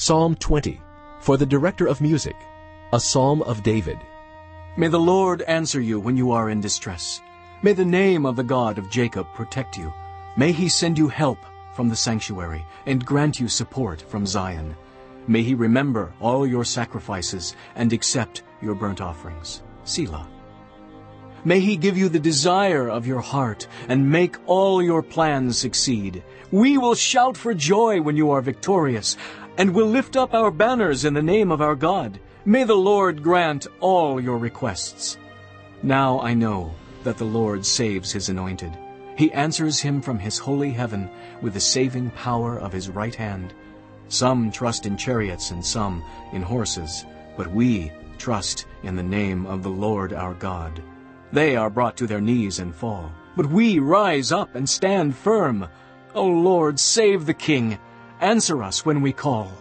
Psalm 20, for the director of music, a psalm of David. May the Lord answer you when you are in distress. May the name of the God of Jacob protect you. May he send you help from the sanctuary and grant you support from Zion. May he remember all your sacrifices and accept your burnt offerings. Selah. May he give you the desire of your heart and make all your plans succeed. We will shout for joy when you are victorious and will lift up our banners in the name of our God. May the Lord grant all your requests. Now I know that the Lord saves his anointed. He answers him from his holy heaven with the saving power of his right hand. Some trust in chariots and some in horses, but we trust in the name of the Lord our God. They are brought to their knees and fall, but we rise up and stand firm. O Lord, save the king. Answer us when we call.